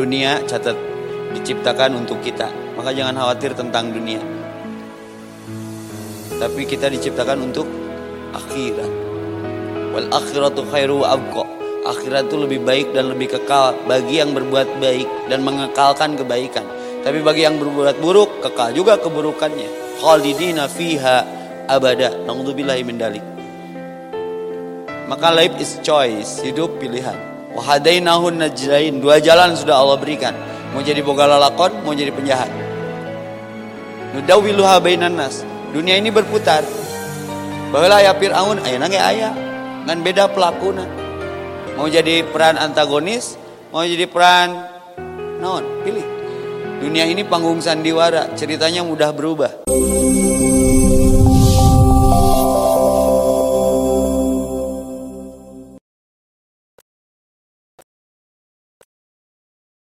Dunia catat diciptakan untuk kita. Maka jangan khawatir tentang dunia. Tapi kita diciptakan untuk akhirat. Wal akhiratu khairu abqa. Akhirat itu lebih baik dan lebih kekal bagi yang berbuat baik dan mengekalkan kebaikan. Tapi bagi yang berbuat buruk, kekal juga keburukannya. Khalidina fiha abada. Nauzubillahi min dalik. Maka life is choice, hidup pilihan. Wahadainahun najdain, dua jalan sudah Allah berikan. Mau jadi boga lalakon, mau jadi penjahat. Nudawiluha bainan nas. Dunia ini berputar. Bahwa ya Fir'aun, ayah nangge ayah. Ngan beda pelakuna. Mau jadi peran antagonis, mau jadi peran non, pilih. Dunia ini panggung sandiwara, ceritanya mudah berubah.